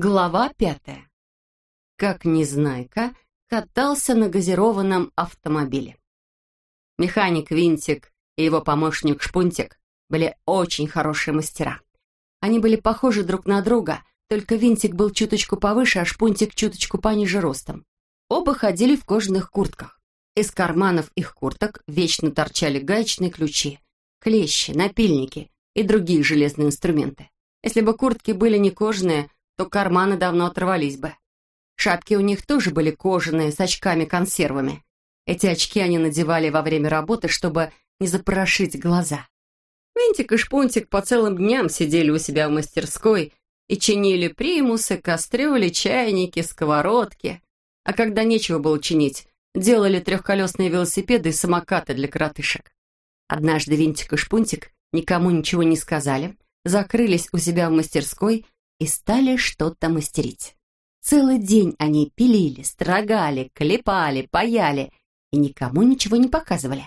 Глава пятая. Как Незнайка катался на газированном автомобиле. Механик Винтик и его помощник Шпунтик были очень хорошие мастера. Они были похожи друг на друга, только Винтик был чуточку повыше, а Шпунтик чуточку пониже ростом. Оба ходили в кожаных куртках. Из карманов их курток вечно торчали гаечные ключи, клещи, напильники и другие железные инструменты. Если бы куртки были не кожаные, то карманы давно оторвались бы. Шапки у них тоже были кожаные, с очками-консервами. Эти очки они надевали во время работы, чтобы не запорошить глаза. Винтик и Шпунтик по целым дням сидели у себя в мастерской и чинили примусы, кастрюли, чайники, сковородки. А когда нечего было чинить, делали трехколесные велосипеды и самокаты для коротышек. Однажды Винтик и Шпунтик никому ничего не сказали, закрылись у себя в мастерской и стали что-то мастерить. Целый день они пилили, строгали, клепали, паяли и никому ничего не показывали.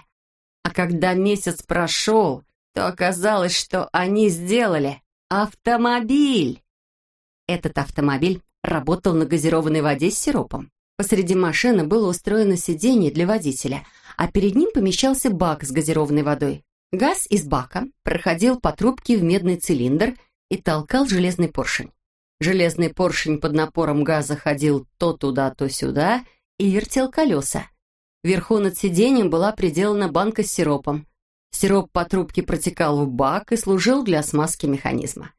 А когда месяц прошел, то оказалось, что они сделали автомобиль. Этот автомобиль работал на газированной воде с сиропом. Посреди машины было устроено сиденье для водителя, а перед ним помещался бак с газированной водой. Газ из бака проходил по трубке в медный цилиндр и толкал железный поршень. Железный поршень под напором газа ходил то туда, то сюда и вертел колеса. Вверху над сиденьем была приделана банка с сиропом. Сироп по трубке протекал в бак и служил для смазки механизма.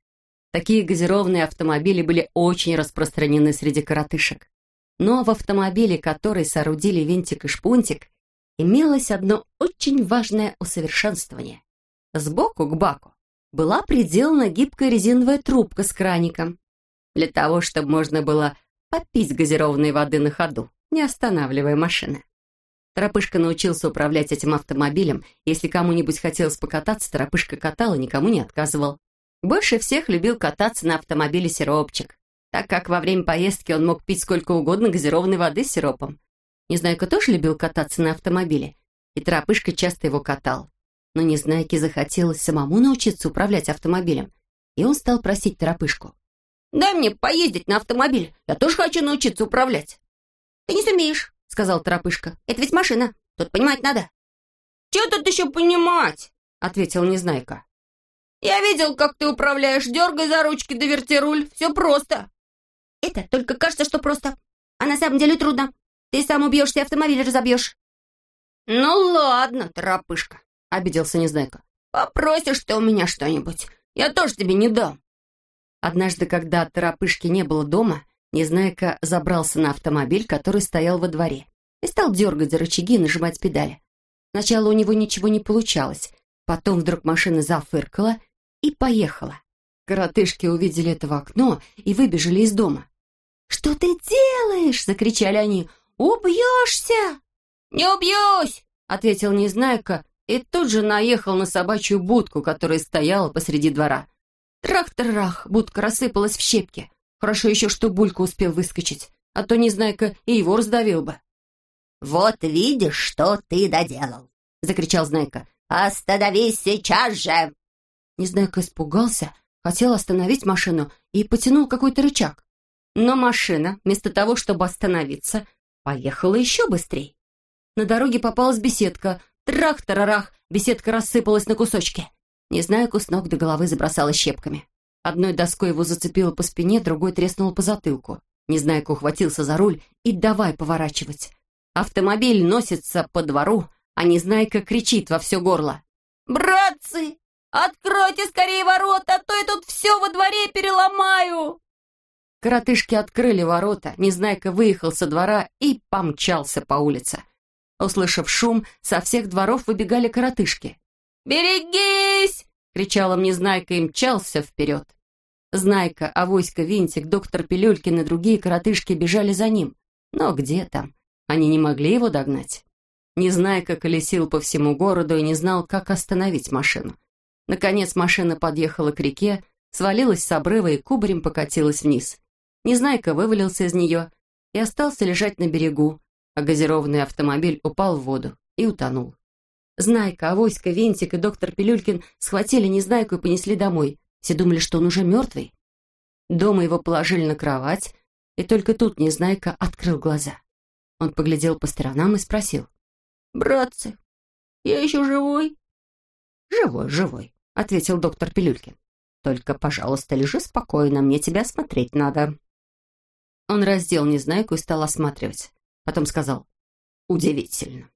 Такие газированные автомобили были очень распространены среди коротышек. Но в автомобиле, который соорудили Винтик и Шпунтик, имелось одно очень важное усовершенствование. Сбоку к баку была приделана гибкая резиновая трубка с краником, для того, чтобы можно было попить газированной воды на ходу, не останавливая машины. Торопышка научился управлять этим автомобилем. Если кому-нибудь хотелось покататься, Торопышка катал и никому не отказывал. Больше всех любил кататься на автомобиле сиропчик, так как во время поездки он мог пить сколько угодно газированной воды с сиропом. Незнайка тоже любил кататься на автомобиле, и Торопышка часто его катал. Но Незнайке захотелось самому научиться управлять автомобилем, и он стал просить Торопышку. «Дай мне поездить на автомобиле, я тоже хочу научиться управлять». «Ты не сумеешь», — сказал Торопышка. «Это ведь машина, тут понимать надо». «Чего тут еще понимать?» — ответил Незнайка. «Я видел, как ты управляешь. Дергай за ручки, доверти руль. Все просто». «Это только кажется, что просто. А на самом деле трудно. Ты сам убьешься автомобиль разобьешь». «Ну ладно, торопышка», — обиделся Незнайка. «Попросишь ты у меня что-нибудь. Я тоже тебе не дам». Однажды, когда торопышки не было дома, Незнайка забрался на автомобиль, который стоял во дворе, и стал дергать за рычаги и нажимать педали. Сначала у него ничего не получалось, потом вдруг машина зафыркала и поехала. Коротышки увидели это в окно и выбежали из дома. «Что ты делаешь?» — закричали они. «Убьешься!» «Не убьюсь!» — ответил Незнайка и тут же наехал на собачью будку, которая стояла посреди двора. Трах-трах, будка рассыпалась в щепки. Хорошо еще, что Булька успел выскочить, а то Незнайка и его раздавил бы. «Вот видишь, что ты доделал!» — закричал Знайка. «Остановись сейчас же!» Незнайка испугался, хотел остановить машину и потянул какой-то рычаг. Но машина, вместо того, чтобы остановиться, поехала еще быстрее. На дороге попалась беседка. Трах-тарарах, беседка рассыпалась на кусочки. Незнайку с ног до головы забросала щепками. Одной доской его зацепило по спине, другой треснуло по затылку. Незнайка ухватился за руль и давай поворачивать. Автомобиль носится по двору, а Незнайка кричит во все горло. «Братцы, откройте скорее ворота, а то я тут все во дворе переломаю!» Коротышки открыли ворота, Незнайка выехал со двора и помчался по улице. Услышав шум, со всех дворов выбегали коротышки. «Берегись!» — кричал им Незнайка и мчался вперед. Знайка, Авоська, Винтик, доктор Пилюлькин и другие коротышки бежали за ним. Но где там? Они не могли его догнать. Незнайка колесил по всему городу и не знал, как остановить машину. Наконец машина подъехала к реке, свалилась с обрыва и кубарем покатилась вниз. Незнайка вывалился из нее и остался лежать на берегу, а газированный автомобиль упал в воду и утонул. Знайка, Авоська, Винтик и доктор Пилюлькин схватили Незнайку и понесли домой. Все думали, что он уже мертвый. Дома его положили на кровать, и только тут Незнайка открыл глаза. Он поглядел по сторонам и спросил. «Братцы, я еще живой?» «Живой, живой», — ответил доктор Пилюлькин. «Только, пожалуйста, лежи спокойно, мне тебя осмотреть надо». Он раздел Незнайку и стал осматривать. Потом сказал. «Удивительно.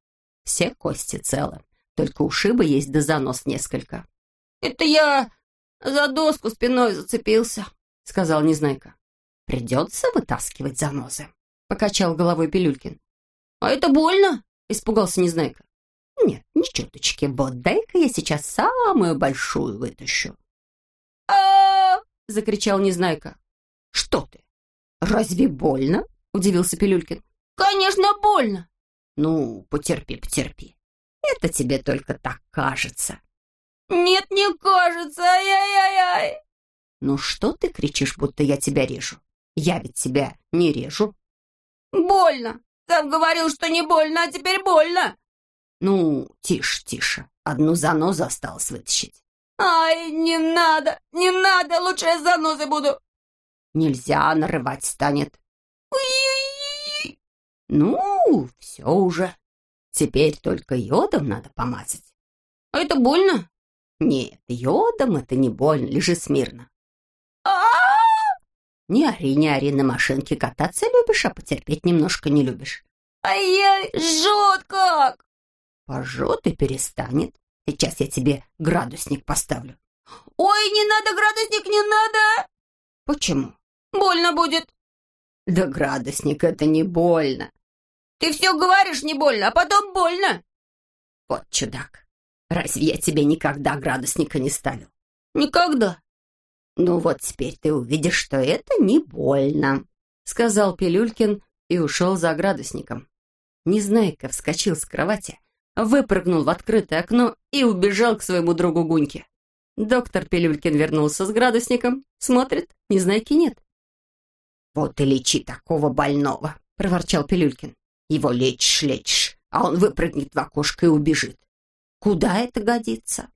Все кости целы. Только ушибы есть да занос несколько». «Это я за доску спиной зацепился», — сказал Незнайка. «Придется вытаскивать занозы», — покачал головой Пилюлькин. «А это больно?» — испугался Незнайка. «Нет, ни чуточки. Вот дай-ка я сейчас самую большую вытащу». а закричал Незнайка. «Что ты? Разве больно?» — удивился Пилюлькин. «Конечно, больно!» «Ну, потерпи, потерпи. Это тебе только так кажется». «Нет, не кажется! Ай-яй-яй-яй!» «Ну что ты кричишь, будто я тебя режу? Я ведь тебя не режу». «Больно! Сам говорил, что не больно, а теперь больно!» «Ну, тише, тише. Одну занозу осталось вытащить». «Ай, не надо, не надо, лучше я с занозой буду». «Нельзя, нарывать станет». Уи-уи-уи. «Ну, все уже. Теперь только йодом надо помазать». А это больно? «Нет, йодом это не больно, лежи смирно». а Не ори, не ори, на машинке кататься любишь, а потерпеть немножко не любишь. Ай-яй, жжет как! Пожжет и перестанет. Сейчас я тебе градусник поставлю. Ой, не надо, градусник, не надо! Почему? Больно будет. Да градусник это не больно. Ты все говоришь не больно, а потом больно. Вот чудак. Разве я тебе никогда градусника не ставил? Никогда. Ну вот теперь ты увидишь, что это не больно, сказал Пилюлькин и ушел за градусником. Незнайка вскочил с кровати, выпрыгнул в открытое окно и убежал к своему другу Гуньке. Доктор Пилюлькин вернулся с градусником, смотрит, Незнайки нет. «Вот и лечи такого больного», — проворчал Пилюлькин. «Его лечишь, лечишь, а он выпрыгнет в окошко и убежит. Куда это годится?»